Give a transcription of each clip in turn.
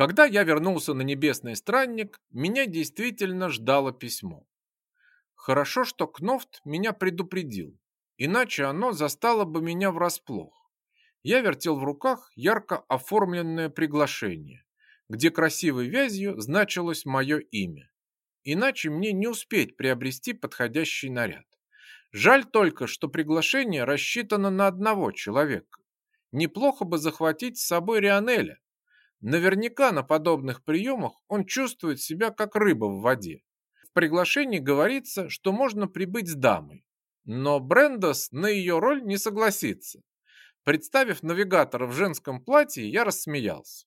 Когда я вернулся на Небесный Странник, меня действительно ждало письмо. Хорошо, что Кнофт меня предупредил, иначе оно застало бы меня врасплох. Я вертел в руках ярко оформленное приглашение, где красивой вязью значилось мое имя. Иначе мне не успеть приобрести подходящий наряд. Жаль только, что приглашение рассчитано на одного человека. Неплохо бы захватить с собой Рионеля, Наверняка на подобных приемах он чувствует себя как рыба в воде. В приглашении говорится, что можно прибыть с дамой, но Брендос на ее роль не согласится. Представив навигатора в женском платье, я рассмеялся.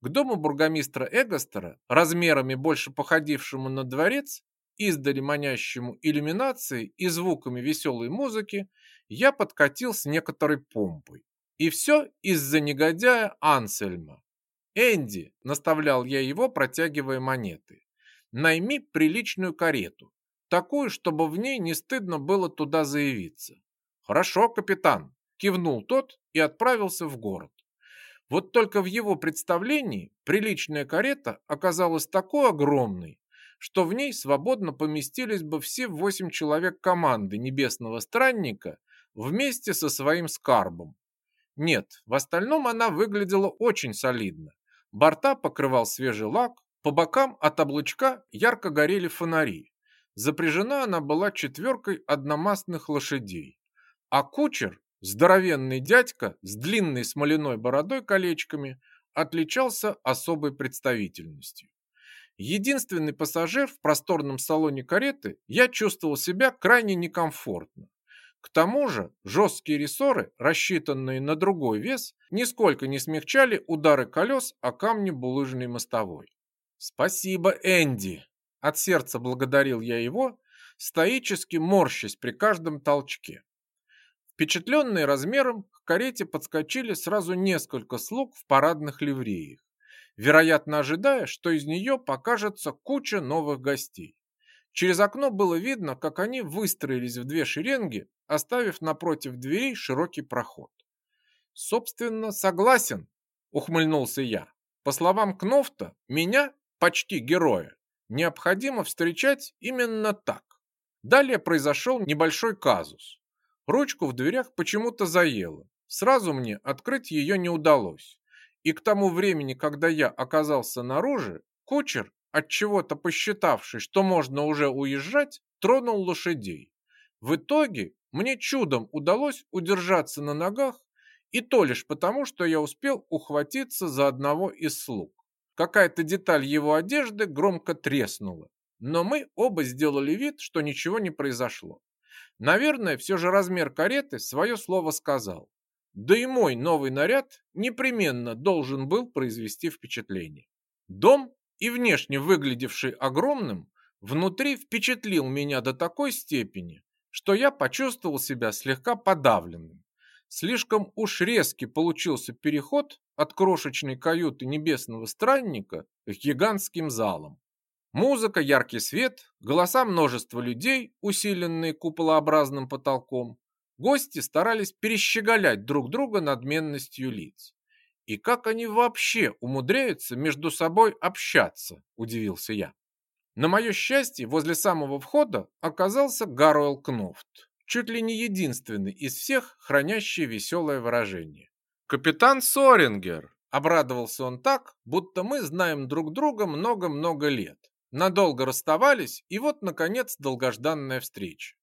К дому бургомистра Эгостера, размерами больше походившему на дворец, издали манящему иллюминацией и звуками веселой музыки, я подкатил с некоторой помпой. И все из-за негодяя Ансельма, «Энди», — наставлял я его, протягивая монеты, — «найми приличную карету, такую, чтобы в ней не стыдно было туда заявиться». «Хорошо, капитан», — кивнул тот и отправился в город. Вот только в его представлении приличная карета оказалась такой огромной, что в ней свободно поместились бы все восемь человек команды Небесного Странника вместе со своим скарбом. Нет, в остальном она выглядела очень солидно. Борта покрывал свежий лак, по бокам от облучка ярко горели фонари. Запряжена она была четверкой одномастных лошадей. А кучер, здоровенный дядька с длинной смоляной бородой колечками, отличался особой представительностью. Единственный пассажир в просторном салоне кареты, я чувствовал себя крайне некомфортно. К тому же жесткие рессоры, рассчитанные на другой вес, нисколько не смягчали удары колес о камни булыжной мостовой. «Спасибо, Энди!» От сердца благодарил я его, стоически морщась при каждом толчке. Впечатленные размером, к карете подскочили сразу несколько слуг в парадных ливреях, вероятно ожидая, что из нее покажется куча новых гостей. Через окно было видно, как они выстроились в две шеренги, оставив напротив дверей широкий проход. «Собственно, согласен», — ухмыльнулся я. «По словам Кнофта, меня, почти героя, необходимо встречать именно так». Далее произошел небольшой казус. Ручку в дверях почему-то заело. Сразу мне открыть ее не удалось. И к тому времени, когда я оказался наружу, кучер от чего-то посчитавший, что можно уже уезжать, тронул лошадей. В итоге мне чудом удалось удержаться на ногах, и то лишь потому, что я успел ухватиться за одного из слуг. Какая-то деталь его одежды громко треснула, но мы оба сделали вид, что ничего не произошло. Наверное, все же размер кареты свое слово сказал. Да и мой новый наряд непременно должен был произвести впечатление. Дом и внешне выглядевший огромным, внутри впечатлил меня до такой степени, что я почувствовал себя слегка подавленным. Слишком уж резкий получился переход от крошечной каюты небесного странника к гигантским залам. Музыка, яркий свет, голоса множества людей, усиленные куполообразным потолком. Гости старались перещеголять друг друга надменностью лиц. И как они вообще умудряются между собой общаться, удивился я. На мое счастье, возле самого входа оказался Гаруэл Кнофт, чуть ли не единственный из всех, хранящий веселое выражение. «Капитан Сорингер!» – обрадовался он так, будто мы знаем друг друга много-много лет. Надолго расставались, и вот, наконец, долгожданная встреча.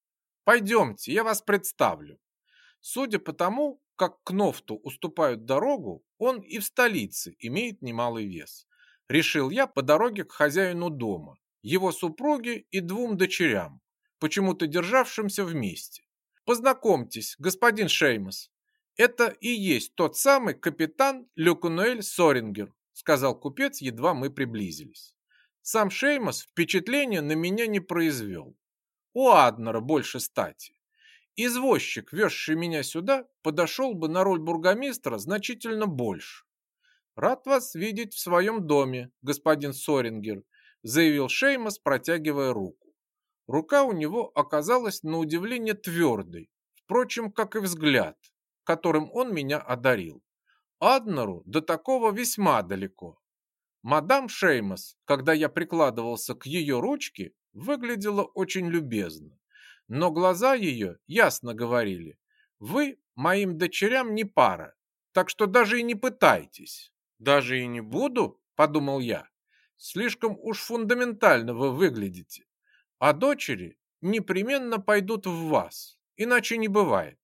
«Пойдемте, я вас представлю». Судя по тому, как Кнофту уступают дорогу, он и в столице имеет немалый вес. Решил я по дороге к хозяину дома, его супруге и двум дочерям, почему-то державшимся вместе. Познакомьтесь, господин Шеймас. Это и есть тот самый капитан Люкунуэль Сорингер, сказал купец, едва мы приблизились. Сам Шеймас впечатления на меня не произвел. У Аднера больше стати. Извозчик, везший меня сюда, подошел бы на роль бургомистра значительно больше. «Рад вас видеть в своем доме, господин Сорингер», заявил Шеймас, протягивая руку. Рука у него оказалась на удивление твердой, впрочем, как и взгляд, которым он меня одарил. Аднеру до такого весьма далеко. Мадам Шеймас, когда я прикладывался к ее ручке, выглядела очень любезно. Но глаза ее ясно говорили, вы моим дочерям не пара, так что даже и не пытайтесь. Даже и не буду, подумал я. Слишком уж фундаментально вы выглядите. А дочери непременно пойдут в вас, иначе не бывает.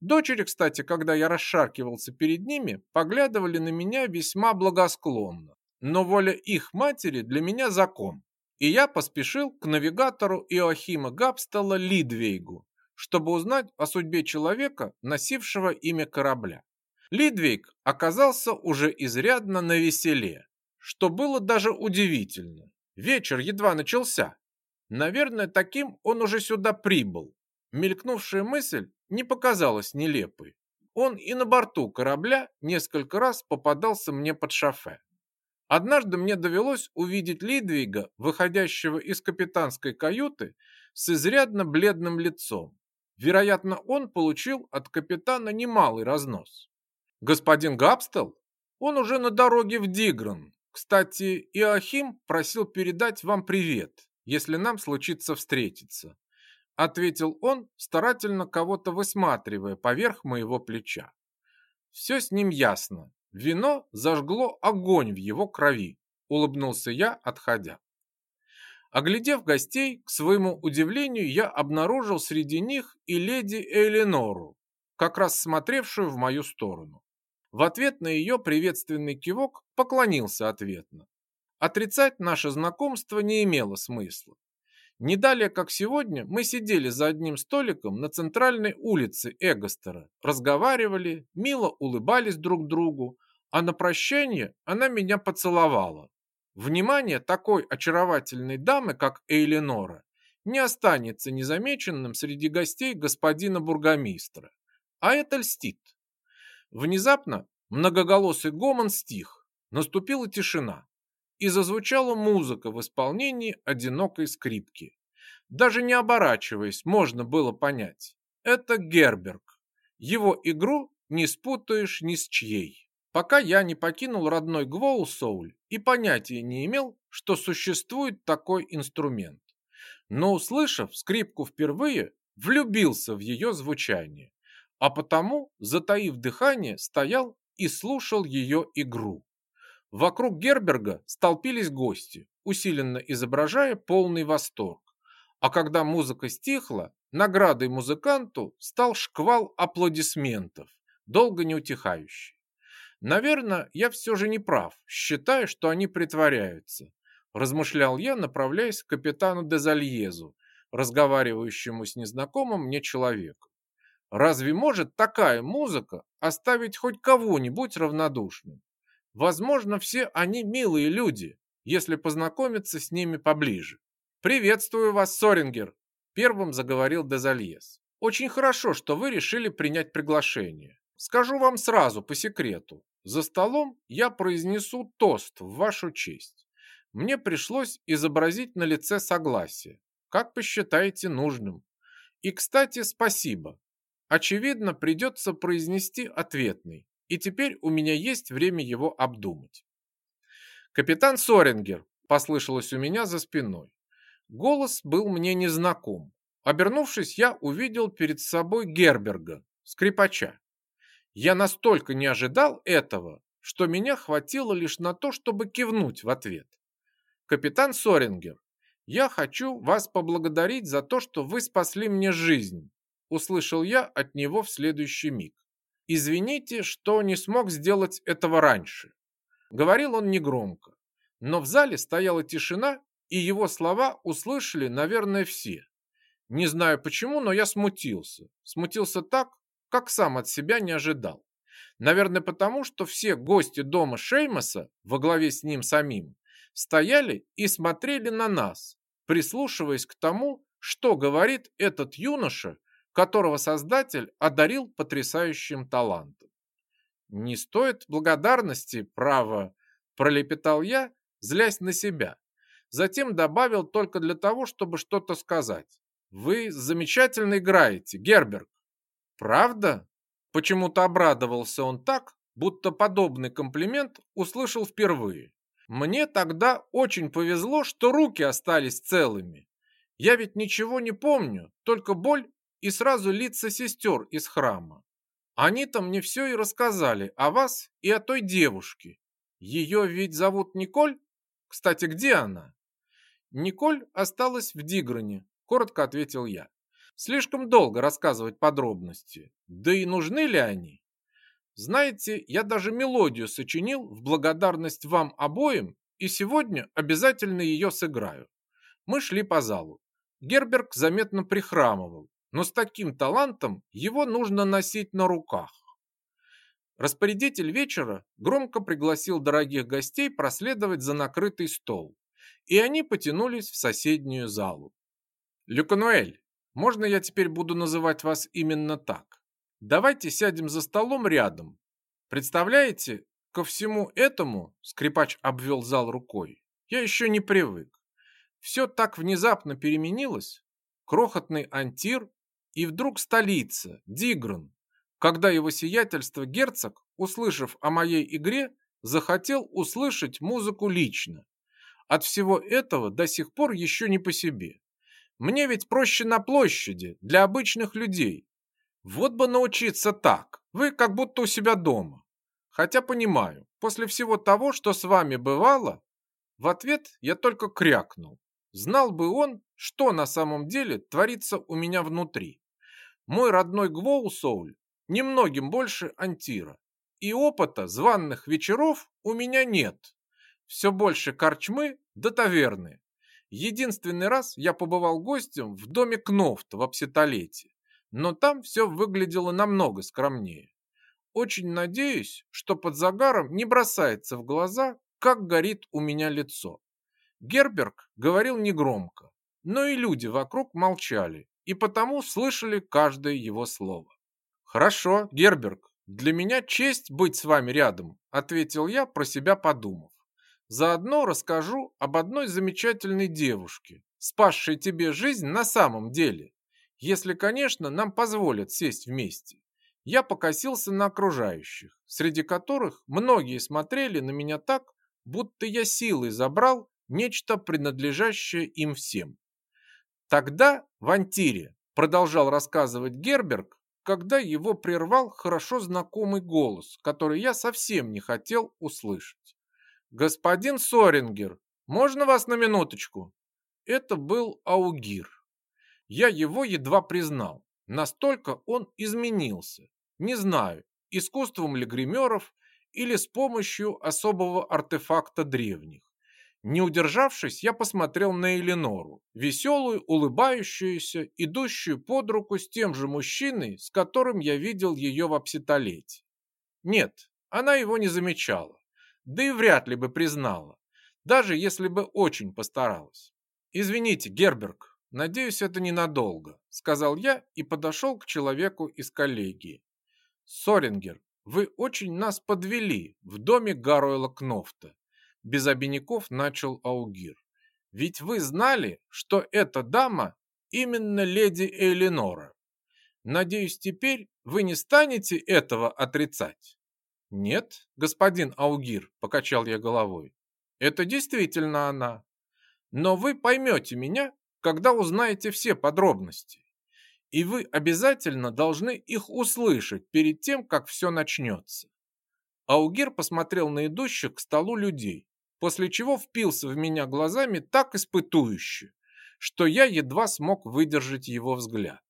Дочери, кстати, когда я расшаркивался перед ними, поглядывали на меня весьма благосклонно но воля их матери для меня закон. И я поспешил к навигатору Иоахима Габстела Лидвейгу, чтобы узнать о судьбе человека, носившего имя корабля. Лидвейг оказался уже изрядно на веселе, что было даже удивительно. Вечер едва начался. Наверное, таким он уже сюда прибыл. Мелькнувшая мысль не показалась нелепой. Он и на борту корабля несколько раз попадался мне под шофе. Однажды мне довелось увидеть Лидвига, выходящего из капитанской каюты с изрядно бледным лицом. Вероятно, он получил от капитана немалый разнос. Господин Габстел? Он уже на дороге в Дигран. Кстати, Иоахим просил передать вам привет, если нам случится встретиться. Ответил он, старательно кого-то высматривая поверх моего плеча. Все с ним ясно. Вино зажгло огонь в его крови, улыбнулся я, отходя. Оглядев гостей, к своему удивлению, я обнаружил среди них и леди Эленору, как раз смотревшую в мою сторону. В ответ на ее приветственный кивок поклонился ответно. Отрицать наше знакомство не имело смысла. Не далее, как сегодня, мы сидели за одним столиком на центральной улице Эгостера, разговаривали, мило улыбались друг другу, а на прощание она меня поцеловала. Внимание такой очаровательной дамы, как Эйлинора, не останется незамеченным среди гостей господина бургомистра. А это льстит. Внезапно многоголосый гомон стих, наступила тишина, и зазвучала музыка в исполнении одинокой скрипки. Даже не оборачиваясь, можно было понять. Это Герберг. Его игру не спутаешь ни с чьей пока я не покинул родной Гвоусоуль и понятия не имел, что существует такой инструмент. Но, услышав скрипку впервые, влюбился в ее звучание, а потому, затаив дыхание, стоял и слушал ее игру. Вокруг Герберга столпились гости, усиленно изображая полный восторг. А когда музыка стихла, наградой музыканту стал шквал аплодисментов, долго не утихающий. Наверное, я все же не прав, считаю, что они притворяются, размышлял я, направляясь к капитану Дезальезу, разговаривающему с незнакомым мне человеком. Разве может такая музыка оставить хоть кого-нибудь равнодушным? Возможно, все они милые люди, если познакомиться с ними поближе. «Приветствую вас, Сорингер!» – первым заговорил Дезальез. «Очень хорошо, что вы решили принять приглашение. Скажу вам сразу, по секрету, за столом я произнесу тост в вашу честь. Мне пришлось изобразить на лице согласие, как посчитаете нужным. И, кстати, спасибо. Очевидно, придется произнести ответный, и теперь у меня есть время его обдумать. «Капитан Сорингер», — послышалось у меня за спиной. Голос был мне незнаком. Обернувшись, я увидел перед собой Герберга, скрипача. Я настолько не ожидал этого, что меня хватило лишь на то, чтобы кивнуть в ответ. «Капитан Сорингер, я хочу вас поблагодарить за то, что вы спасли мне жизнь», услышал я от него в следующий миг. «Извините, что не смог сделать этого раньше». Говорил он негромко, но в зале стояла тишина, и его слова услышали, наверное, все. Не знаю почему, но я смутился. Смутился так, как сам от себя не ожидал. Наверное, потому что все гости дома Шеймаса во главе с ним самим стояли и смотрели на нас, прислушиваясь к тому, что говорит этот юноша, которого Создатель одарил потрясающим талантом. «Не стоит благодарности, право», – пролепетал я, злясь на себя. Затем добавил только для того, чтобы что-то сказать. «Вы замечательно играете, Герберг. Правда? Почему-то обрадовался он так, будто подобный комплимент услышал впервые. Мне тогда очень повезло, что руки остались целыми. Я ведь ничего не помню, только боль и сразу лица сестер из храма. Они-то мне все и рассказали о вас и о той девушке. Ее ведь зовут Николь? Кстати, где она? Николь осталась в Дигране, коротко ответил я. Слишком долго рассказывать подробности. Да и нужны ли они? Знаете, я даже мелодию сочинил в благодарность вам обоим и сегодня обязательно ее сыграю. Мы шли по залу. Герберг заметно прихрамывал, но с таким талантом его нужно носить на руках. Распорядитель вечера громко пригласил дорогих гостей проследовать за накрытый стол, и они потянулись в соседнюю залу. «Люкануэль, можно я теперь буду называть вас именно так? Давайте сядем за столом рядом. Представляете, ко всему этому, скрипач обвел зал рукой, я еще не привык. Все так внезапно переменилось. Крохотный антир и вдруг столица, Дигран, когда его сиятельство герцог, услышав о моей игре, захотел услышать музыку лично. От всего этого до сих пор еще не по себе. Мне ведь проще на площади, для обычных людей, вот бы научиться так. Вы как будто у себя дома. Хотя понимаю, после всего того, что с вами бывало, в ответ я только крякнул. Знал бы он, что на самом деле творится у меня внутри. Мой родной Гвоусоуль немногим больше Антира. И опыта званных вечеров у меня нет. Все больше корчмы да таверны. Единственный раз я побывал гостем в доме Кнофт в Апситолете но там все выглядело намного скромнее. Очень надеюсь, что под загаром не бросается в глаза, как горит у меня лицо. Герберг говорил негромко, но и люди вокруг молчали, и потому слышали каждое его слово. «Хорошо, Герберг, для меня честь быть с вами рядом», ответил я, про себя подумав. «Заодно расскажу об одной замечательной девушке, спасшей тебе жизнь на самом деле. Если, конечно, нам позволят сесть вместе. Я покосился на окружающих, среди которых многие смотрели на меня так, будто я силой забрал нечто, принадлежащее им всем. Тогда в Антире, продолжал рассказывать Герберг, когда его прервал хорошо знакомый голос, который я совсем не хотел услышать. «Господин Сорингер, можно вас на минуточку?» Это был Аугир. Я его едва признал. Настолько он изменился. Не знаю, искусством ли гримеров или с помощью особого артефакта древних. Не удержавшись, я посмотрел на Эленору, веселую, улыбающуюся, идущую под руку с тем же мужчиной, с которым я видел ее в апситолете. Нет, она его не замечала, да и вряд ли бы признала, даже если бы очень постаралась. «Извините, Герберг, «Надеюсь, это ненадолго», — сказал я и подошел к человеку из коллегии. «Сорингер, вы очень нас подвели в доме Гаруэла Кнофта», — без обиняков начал Аугир. «Ведь вы знали, что эта дама именно леди Элинора. Надеюсь, теперь вы не станете этого отрицать?» «Нет, господин Аугир», — покачал я головой. «Это действительно она. Но вы поймете меня, когда узнаете все подробности. И вы обязательно должны их услышать перед тем, как все начнется. Аугир посмотрел на идущих к столу людей, после чего впился в меня глазами так испытующе, что я едва смог выдержать его взгляд.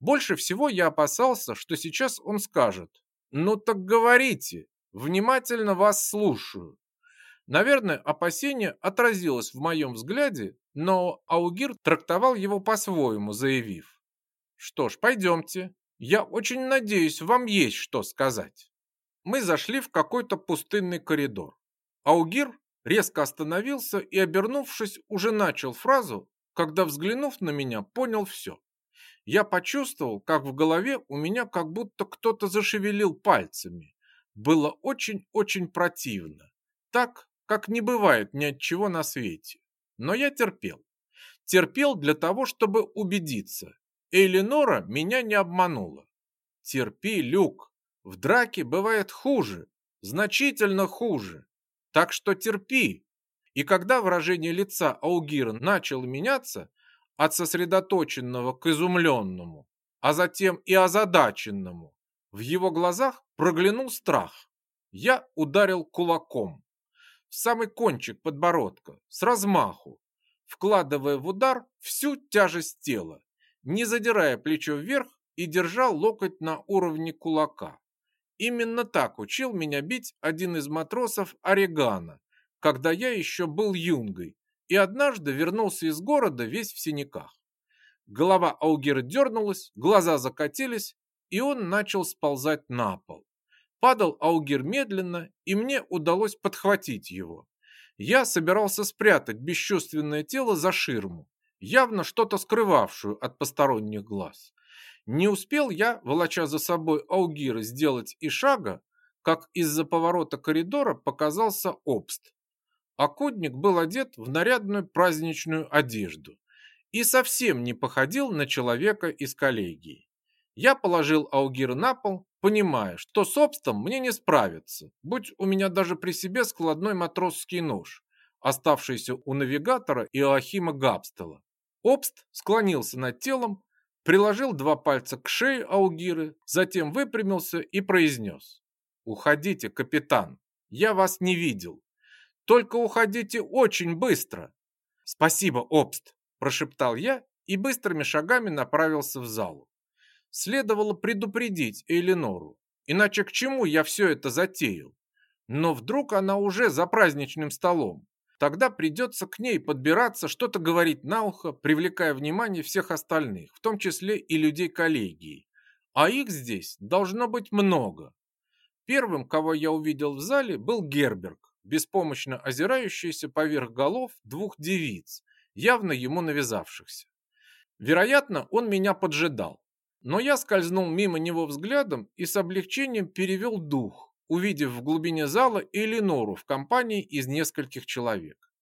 Больше всего я опасался, что сейчас он скажет «Ну так говорите, внимательно вас слушаю». Наверное, опасение отразилось в моем взгляде, но Аугир трактовал его по-своему, заявив. «Что ж, пойдемте. Я очень надеюсь, вам есть что сказать». Мы зашли в какой-то пустынный коридор. Аугир резко остановился и, обернувшись, уже начал фразу, когда, взглянув на меня, понял все. Я почувствовал, как в голове у меня как будто кто-то зашевелил пальцами. Было очень-очень противно. Так, как не бывает ни от чего на свете. Но я терпел. Терпел для того, чтобы убедиться. Эленора меня не обманула. Терпи, Люк. В драке бывает хуже. Значительно хуже. Так что терпи, И когда выражение лица Аугира начало меняться от сосредоточенного к изумленному, а затем и озадаченному, в его глазах проглянул страх. Я ударил кулаком в самый кончик подбородка, с размаху, вкладывая в удар всю тяжесть тела, не задирая плечо вверх и держа локоть на уровне кулака. Именно так учил меня бить один из матросов Орегана, когда я еще был юнгой, и однажды вернулся из города весь в синяках. Голова Аугера дернулась, глаза закатились, и он начал сползать на пол. Падал Аугер медленно, и мне удалось подхватить его. Я собирался спрятать бесчувственное тело за ширму, явно что-то скрывавшую от посторонних глаз. Не успел я, волоча за собой Аугира, сделать и шага, как из-за поворота коридора показался обст. Акудник был одет в нарядную праздничную одежду и совсем не походил на человека из коллегии. Я положил Аугир на пол, понимая, что с обстом мне не справиться, будь у меня даже при себе складной матросский нож, оставшийся у навигатора Иоахима Габстела. Обст склонился над телом, приложил два пальца к шее Аугиры, затем выпрямился и произнес. «Уходите, капитан, я вас не видел. Только уходите очень быстро». «Спасибо, Обст», – прошептал я и быстрыми шагами направился в залу. Следовало предупредить Эленору, иначе к чему я все это затеял? Но вдруг она уже за праздничным столом. Тогда придется к ней подбираться, что-то говорить на ухо, привлекая внимание всех остальных, в том числе и людей коллегии. А их здесь должно быть много. Первым, кого я увидел в зале, был Герберг, беспомощно озирающийся поверх голов двух девиц, явно ему навязавшихся. Вероятно, он меня поджидал. Но я скользнул мимо него взглядом и с облегчением перевел дух, увидев в глубине зала Элинору в компании из нескольких человек.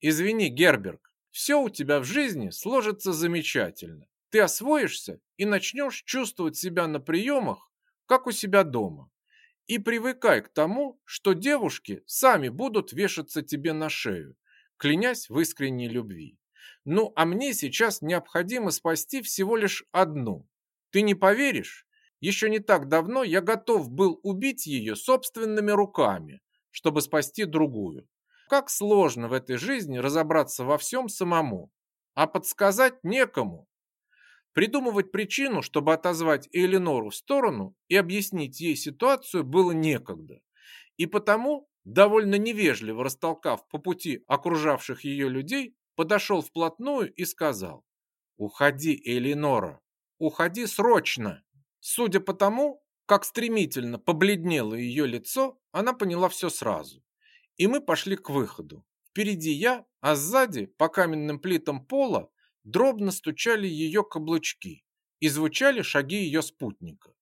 «Извини, Герберг, все у тебя в жизни сложится замечательно. Ты освоишься и начнешь чувствовать себя на приемах, как у себя дома. И привыкай к тому, что девушки сами будут вешаться тебе на шею, клянясь в искренней любви. Ну, а мне сейчас необходимо спасти всего лишь одну, ты не поверишь, еще не так давно я готов был убить ее собственными руками, чтобы спасти другую. Как сложно в этой жизни разобраться во всем самому, а подсказать некому. Придумывать причину, чтобы отозвать Эленору в сторону и объяснить ей ситуацию было некогда. И потому, довольно невежливо растолкав по пути окружавших ее людей, подошел вплотную и сказал «Уходи, Эленора, Уходи срочно. Судя по тому, как стремительно побледнело ее лицо, она поняла все сразу. И мы пошли к выходу. Впереди я, а сзади, по каменным плитам пола, дробно стучали ее каблучки и звучали шаги ее спутника.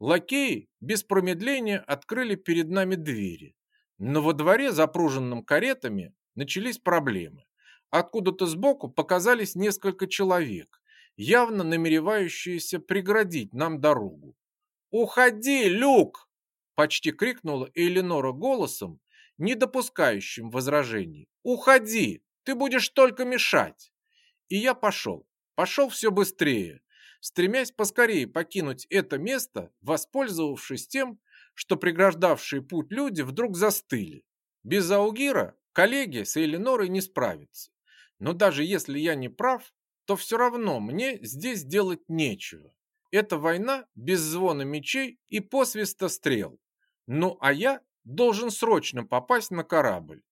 Лакеи без промедления открыли перед нами двери. Но во дворе, запруженном каретами, начались проблемы. Откуда-то сбоку показались несколько человек явно намеревающиеся преградить нам дорогу. «Уходи, Люк!» – почти крикнула Эленора голосом, не допускающим возражений. «Уходи! Ты будешь только мешать!» И я пошел. Пошел все быстрее, стремясь поскорее покинуть это место, воспользовавшись тем, что преграждавшие путь люди вдруг застыли. Без Аугира коллеги с Эленорой не справятся. Но даже если я не прав, то все равно мне здесь делать нечего. Это война без звона мечей и посвиста стрел. Ну а я должен срочно попасть на корабль.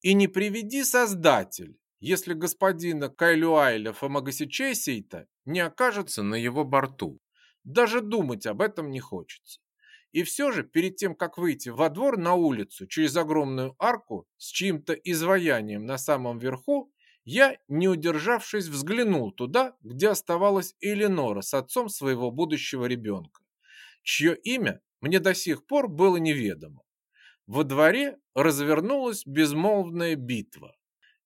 И не приведи Создатель, если господина Кайлюайля Фомагасичесейта не окажется на его борту. Даже думать об этом не хочется. И все же, перед тем, как выйти во двор на улицу через огромную арку с чьим-то изваянием на самом верху, я, не удержавшись, взглянул туда, где оставалась Эленора с отцом своего будущего ребенка, чье имя мне до сих пор было неведомо. Во дворе развернулась безмолвная битва.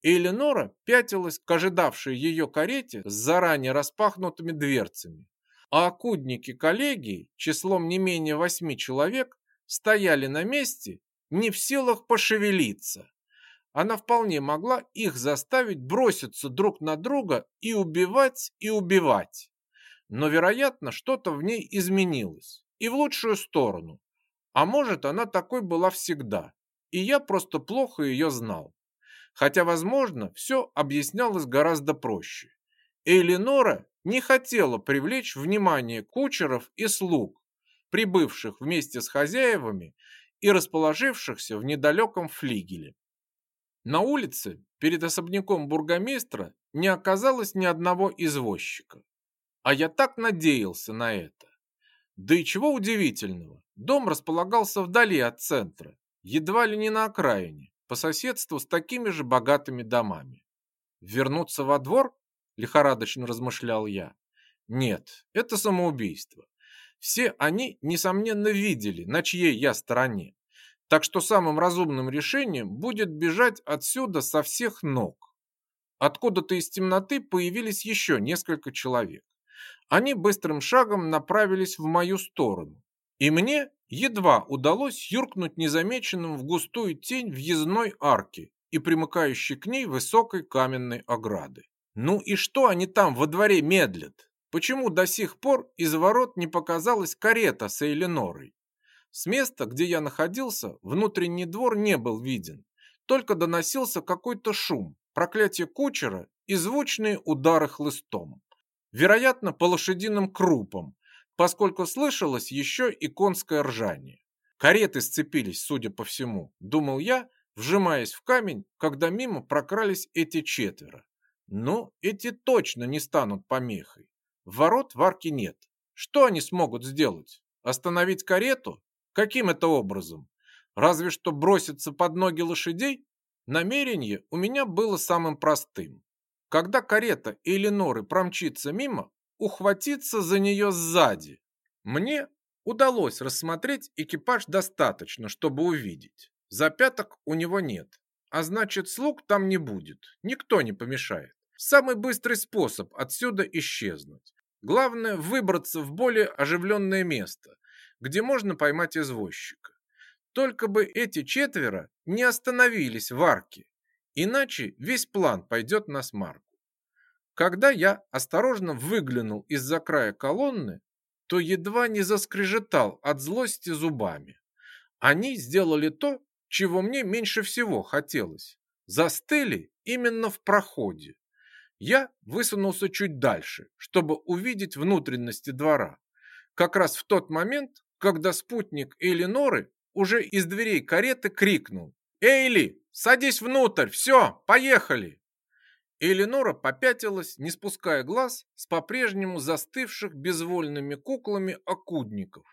Эленора пятилась к ожидавшей ее карете с заранее распахнутыми дверцами, а окудники коллегии, числом не менее восьми человек, стояли на месте, не в силах пошевелиться. Она вполне могла их заставить броситься друг на друга и убивать, и убивать. Но, вероятно, что-то в ней изменилось, и в лучшую сторону. А может, она такой была всегда, и я просто плохо ее знал. Хотя, возможно, все объяснялось гораздо проще. Эйлинора не хотела привлечь внимание кучеров и слуг, прибывших вместе с хозяевами и расположившихся в недалеком флигеле. На улице перед особняком бургомистра не оказалось ни одного извозчика. А я так надеялся на это. Да и чего удивительного, дом располагался вдали от центра, едва ли не на окраине, по соседству с такими же богатыми домами. Вернуться во двор? Лихорадочно размышлял я. Нет, это самоубийство. Все они, несомненно, видели, на чьей я стороне. Так что самым разумным решением будет бежать отсюда со всех ног. Откуда-то из темноты появились еще несколько человек. Они быстрым шагом направились в мою сторону. И мне едва удалось юркнуть незамеченным в густую тень въездной арки и примыкающей к ней высокой каменной ограды. Ну и что они там во дворе медлят? Почему до сих пор из ворот не показалась карета с Эйлинорой? С места, где я находился, внутренний двор не был виден. Только доносился какой-то шум, проклятие кучера и звучные удары хлыстом. Вероятно, по лошадиным крупам, поскольку слышалось еще и конское ржание. Кареты сцепились, судя по всему, думал я, вжимаясь в камень, когда мимо прокрались эти четверо. Но эти точно не станут помехой. Ворот в арке нет. Что они смогут сделать? Остановить карету? Каким это образом? Разве что броситься под ноги лошадей? Намерение у меня было самым простым. Когда карета Элиноры промчится мимо, ухватиться за нее сзади. Мне удалось рассмотреть экипаж достаточно, чтобы увидеть. Запяток у него нет, а значит слуг там не будет, никто не помешает. Самый быстрый способ отсюда исчезнуть. Главное выбраться в более оживленное место, где можно поймать извозчика. Только бы эти четверо не остановились в арке, иначе весь план пойдет на смарку. Когда я осторожно выглянул из-за края колонны, то едва не заскрежетал от злости зубами. Они сделали то, чего мне меньше всего хотелось. Застыли именно в проходе. Я высунулся чуть дальше, чтобы увидеть внутренности двора. Как раз в тот момент, когда спутник Элиноры уже из дверей кареты крикнул. «Эйли, садись внутрь, все, поехали!» Элинора попятилась, не спуская глаз с по-прежнему застывших безвольными куклами окудников.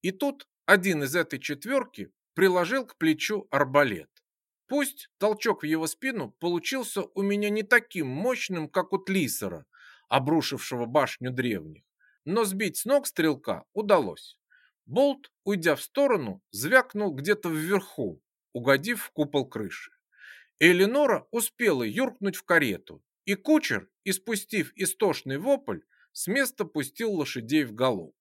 И тут один из этой четверки приложил к плечу арбалет. Пусть толчок в его спину получился у меня не таким мощным, как у Тлисера, обрушившего башню древних, но сбить с ног стрелка удалось. Болт, уйдя в сторону, звякнул где-то вверху, угодив в купол крыши. Элинора успела юркнуть в карету, и кучер, испустив истошный вопль, с места пустил лошадей в галоп.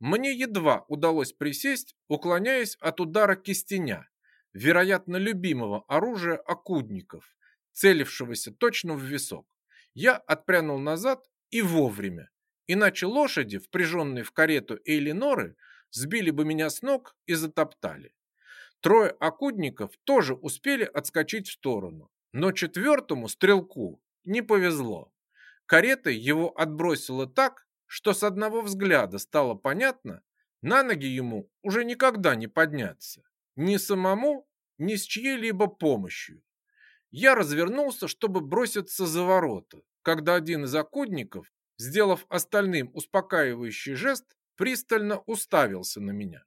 Мне едва удалось присесть, уклоняясь от удара кистеня, вероятно, любимого оружия окудников, целившегося точно в висок. Я отпрянул назад и вовремя, иначе лошади, впряженные в карету Эйлиноры, сбили бы меня с ног и затоптали. Трое окудников тоже успели отскочить в сторону, но четвертому стрелку не повезло. Карета его отбросила так, что с одного взгляда стало понятно, на ноги ему уже никогда не подняться ни самому, ни с чьей-либо помощью. Я развернулся, чтобы броситься за ворота, когда один из окудников, сделав остальным успокаивающий жест, пристально уставился на меня.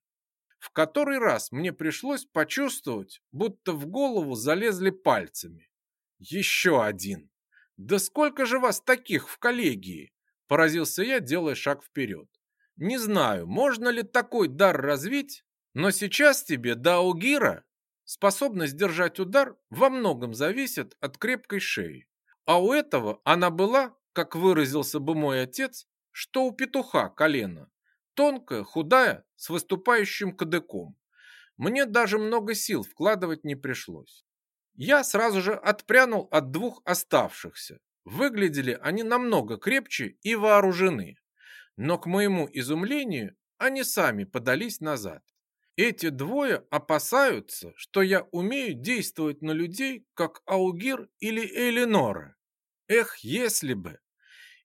В который раз мне пришлось почувствовать, будто в голову залезли пальцами. Еще один. Да сколько же вас таких в коллегии? Поразился я, делая шаг вперед. Не знаю, можно ли такой дар развить, но сейчас тебе, Даугира, способность держать удар во многом зависит от крепкой шеи. А у этого она была, как выразился бы мой отец, что у петуха колено. Тонкая, худая, с выступающим кадыком. Мне даже много сил вкладывать не пришлось. Я сразу же отпрянул от двух оставшихся. Выглядели они намного крепче и вооружены. Но, к моему изумлению, они сами подались назад. Эти двое опасаются, что я умею действовать на людей, как Аугир или Элинора. Эх, если бы!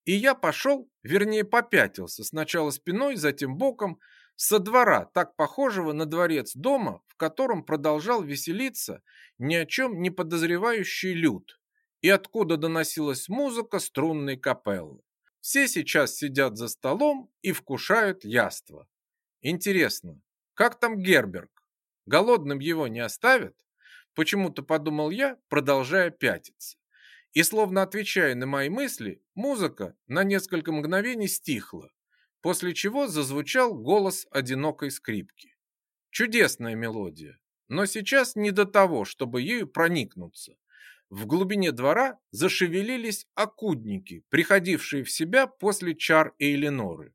И я пошел, вернее попятился, сначала спиной, затем боком, со двора, так похожего на дворец дома, в котором продолжал веселиться ни о чем не подозревающий люд, и откуда доносилась музыка струнной капеллы. Все сейчас сидят за столом и вкушают яство. Интересно, как там Герберг? Голодным его не оставят? Почему-то подумал я, продолжая пятиться. И словно отвечая на мои мысли, музыка на несколько мгновений стихла, после чего зазвучал голос одинокой скрипки. Чудесная мелодия, но сейчас не до того, чтобы ею проникнуться. В глубине двора зашевелились окудники, приходившие в себя после чар Эйлиноры.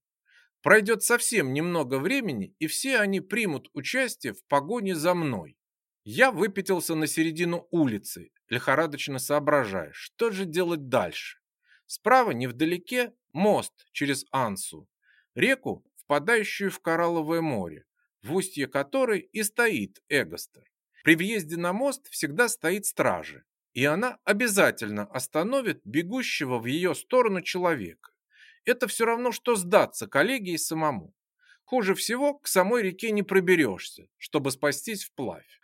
Пройдет совсем немного времени, и все они примут участие в погоне за мной. Я выпятился на середину улицы, лихорадочно соображая, что же делать дальше. Справа, невдалеке, мост через Ансу, реку, впадающую в Коралловое море, в устье которой и стоит Эгостер. При въезде на мост всегда стоит стража, и она обязательно остановит бегущего в ее сторону человека. Это все равно, что сдаться коллегии самому. Хуже всего, к самой реке не проберешься, чтобы спастись вплавь.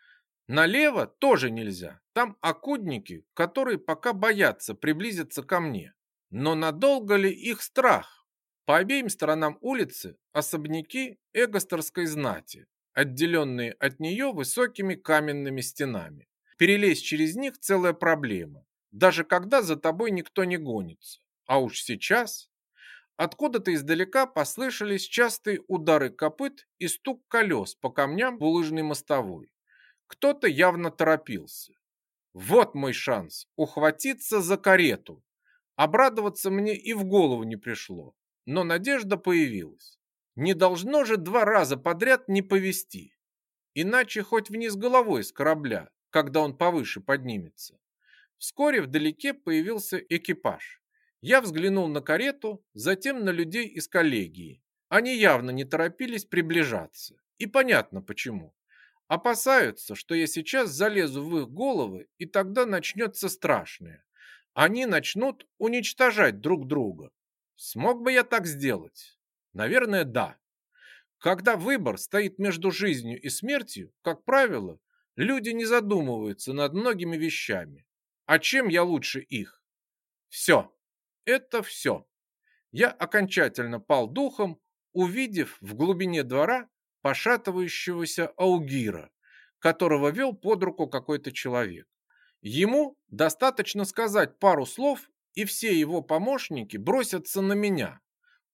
Налево тоже нельзя. Там окудники, которые пока боятся приблизиться ко мне. Но надолго ли их страх? По обеим сторонам улицы особняки эгостерской знати, отделенные от нее высокими каменными стенами. Перелезть через них целая проблема, даже когда за тобой никто не гонится. А уж сейчас... Откуда-то издалека послышались частые удары копыт и стук колес по камням булыжной мостовой. Кто-то явно торопился. Вот мой шанс ухватиться за карету. Обрадоваться мне и в голову не пришло но надежда появилась. Не должно же два раза подряд не повести. Иначе хоть вниз головой с корабля, когда он повыше поднимется. Вскоре вдалеке появился экипаж. Я взглянул на карету, затем на людей из коллегии. Они явно не торопились приближаться. И понятно почему. Опасаются, что я сейчас залезу в их головы, и тогда начнется страшное. Они начнут уничтожать друг друга, Смог бы я так сделать? Наверное, да. Когда выбор стоит между жизнью и смертью, как правило, люди не задумываются над многими вещами. А чем я лучше их? Все. Это все. Я окончательно пал духом, увидев в глубине двора пошатывающегося аугира, которого вел под руку какой-то человек. Ему достаточно сказать пару слов, и все его помощники бросятся на меня,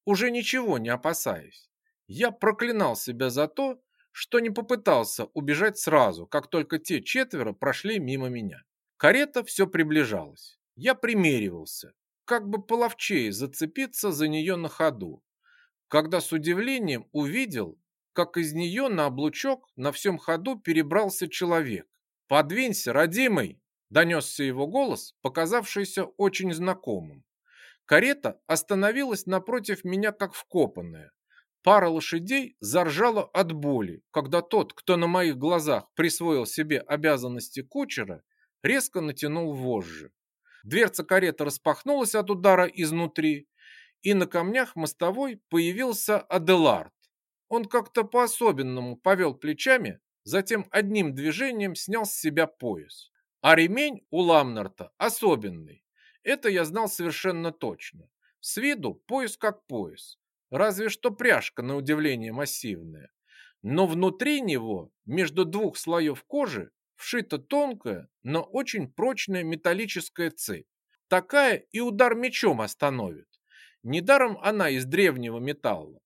уже ничего не опасаясь. Я проклинал себя за то, что не попытался убежать сразу, как только те четверо прошли мимо меня. Карета все приближалась. Я примеривался, как бы половчее зацепиться за нее на ходу, когда с удивлением увидел, как из нее на облучок на всем ходу перебрался человек. «Подвинься, родимый!» Донесся его голос, показавшийся очень знакомым. Карета остановилась напротив меня как вкопанная. Пара лошадей заржала от боли, когда тот, кто на моих глазах присвоил себе обязанности кучера, резко натянул вожжи. Дверца кареты распахнулась от удара изнутри, и на камнях мостовой появился Аделард. Он как-то по-особенному повел плечами, затем одним движением снял с себя пояс. А ремень у Ламнарта особенный. Это я знал совершенно точно. С виду пояс как пояс. Разве что пряжка на удивление массивная. Но внутри него, между двух слоев кожи, вшита тонкая, но очень прочная металлическая цепь. Такая и удар мечом остановит. Недаром она из древнего металла.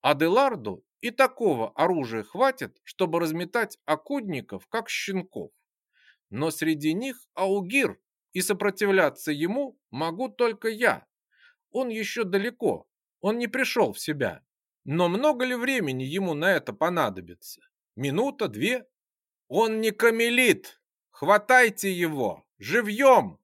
Аделарду и такого оружия хватит, чтобы разметать окудников, как щенков но среди них Аугир, и сопротивляться ему могу только я. Он еще далеко, он не пришел в себя. Но много ли времени ему на это понадобится? Минута, две? Он не камелит, «Хватайте его! Живьем!»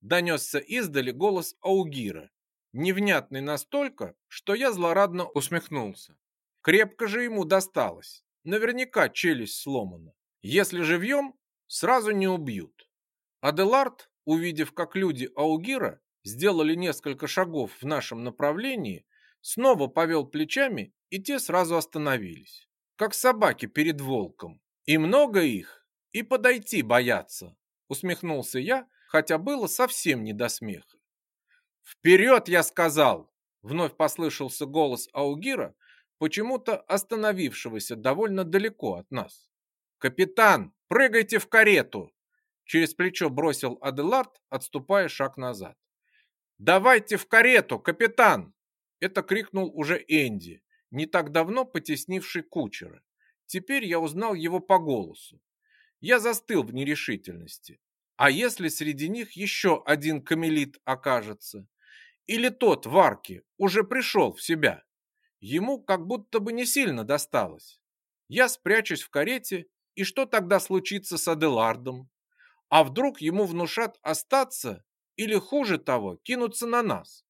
Донесся издали голос Аугира, невнятный настолько, что я злорадно усмехнулся. Крепко же ему досталось. Наверняка челюсть сломана. Если живьем, сразу не убьют. Аделард, увидев, как люди Аугира сделали несколько шагов в нашем направлении, снова повел плечами, и те сразу остановились, как собаки перед волком. И много их, и подойти боятся, усмехнулся я, хотя было совсем не до смеха. «Вперед, я сказал!» Вновь послышался голос Аугира, почему-то остановившегося довольно далеко от нас. «Капитан, прыгайте в карету!» Через плечо бросил Аделард, отступая шаг назад. «Давайте в карету, капитан!» Это крикнул уже Энди, не так давно потеснивший кучера. Теперь я узнал его по голосу. Я застыл в нерешительности. А если среди них еще один камелит окажется? Или тот в арке уже пришел в себя? Ему как будто бы не сильно досталось. Я спрячусь в карете, и что тогда случится с Аделардом? А вдруг ему внушат остаться или, хуже того, кинуться на нас?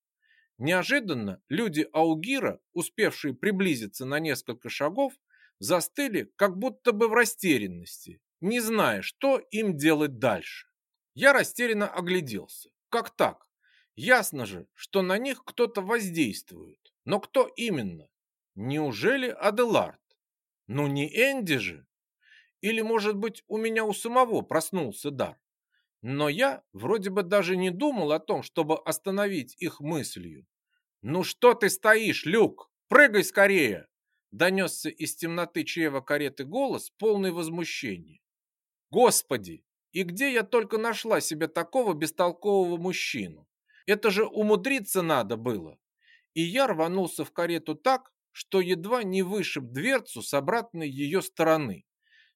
Неожиданно люди Аугира, успевшие приблизиться на несколько шагов, застыли как будто бы в растерянности, не зная, что им делать дальше. Я растерянно огляделся. Как так? Ясно же, что на них кто-то воздействует. Но кто именно? Неужели Аделард? Ну не Энди же? Или, может быть, у меня у самого проснулся дар? Но я вроде бы даже не думал о том, чтобы остановить их мыслью. «Ну что ты стоишь, Люк? Прыгай скорее!» Донесся из темноты чрева кареты голос, полный возмущения. «Господи, и где я только нашла себе такого бестолкового мужчину? Это же умудриться надо было!» И я рванулся в карету так, что едва не вышиб дверцу с обратной ее стороны.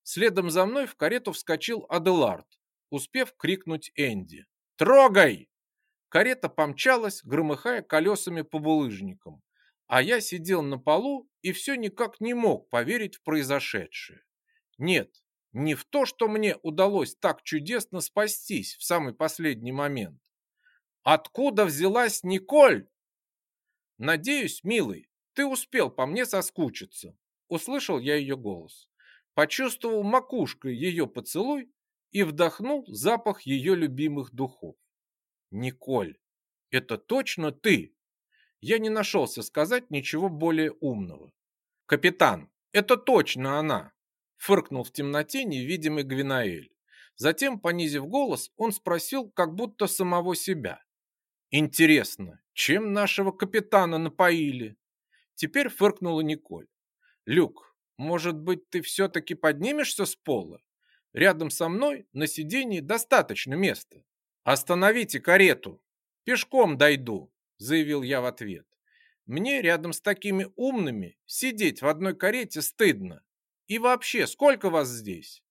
Следом за мной в карету вскочил Аделард, успев крикнуть Энди. «Трогай!» Карета помчалась, громыхая колесами по булыжникам, а я сидел на полу и все никак не мог поверить в произошедшее. Нет, не в то, что мне удалось так чудесно спастись в самый последний момент. Откуда взялась Николь? Надеюсь, милый, ты успел по мне соскучиться. Услышал я ее голос почувствовал макушкой ее поцелуй и вдохнул запах ее любимых духов. «Николь, это точно ты?» Я не нашелся сказать ничего более умного. «Капитан, это точно она!» Фыркнул в темноте невидимый Гвинаэль. Затем, понизив голос, он спросил, как будто самого себя. «Интересно, чем нашего капитана напоили?» Теперь фыркнула Николь. «Люк, может быть, ты все-таки поднимешься с пола? Рядом со мной на сиденье достаточно места. Остановите карету. Пешком дойду, заявил я в ответ. Мне рядом с такими умными сидеть в одной карете стыдно. И вообще, сколько вас здесь?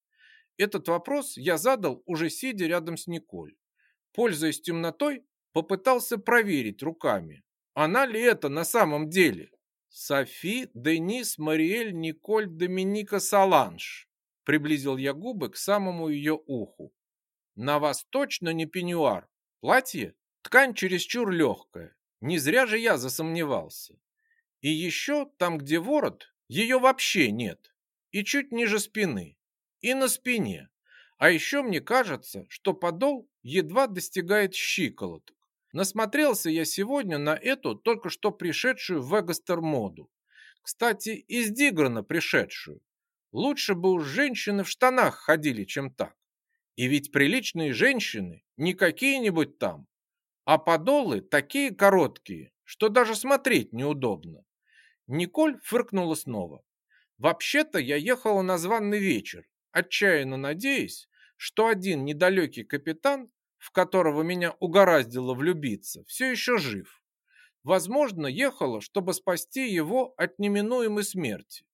Этот вопрос я задал, уже сидя рядом с Николь. Пользуясь темнотой, попытался проверить руками, она ли это на самом деле. Софи, Денис, Мариэль, Николь, Доминика, Саланж. Приблизил я губы к самому ее уху. На вас точно не пеньюар. Платье? Ткань чересчур легкая. Не зря же я засомневался. И еще там, где ворот, ее вообще нет. И чуть ниже спины. И на спине. А еще мне кажется, что подол едва достигает щиколоток. Насмотрелся я сегодня на эту только что пришедшую в Эгостер моду. Кстати, из Диграна пришедшую. Лучше бы уж женщины в штанах ходили, чем так. И ведь приличные женщины не какие-нибудь там, а подолы такие короткие, что даже смотреть неудобно. Николь фыркнула снова. Вообще-то я ехала на званный вечер, отчаянно надеясь, что один недалекий капитан в которого меня угораздило влюбиться, все еще жив. Возможно, ехала, чтобы спасти его от неминуемой смерти.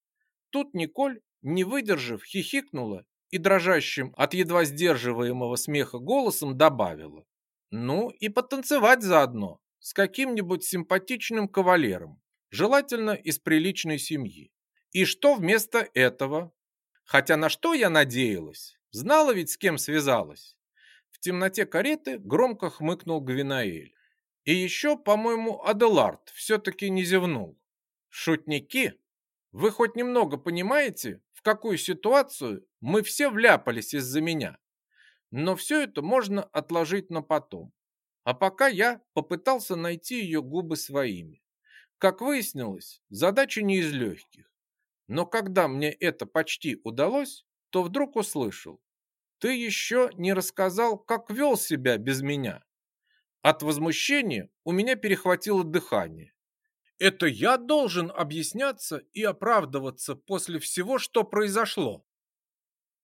Тут Николь, не выдержав, хихикнула и дрожащим от едва сдерживаемого смеха голосом добавила. Ну и потанцевать заодно с каким-нибудь симпатичным кавалером, желательно из приличной семьи. И что вместо этого? Хотя на что я надеялась? Знала ведь, с кем связалась. Темноте кареты громко хмыкнул Гвинаэль. И еще, по-моему, Аделард все-таки не зевнул. Шутники, вы хоть немного понимаете, в какую ситуацию мы все вляпались из-за меня? Но все это можно отложить на потом. А пока я попытался найти ее губы своими. Как выяснилось, задача не из легких. Но когда мне это почти удалось, то вдруг услышал. Ты еще не рассказал, как вел себя без меня. От возмущения у меня перехватило дыхание. Это я должен объясняться и оправдываться после всего, что произошло.